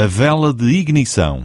a vela de ignição.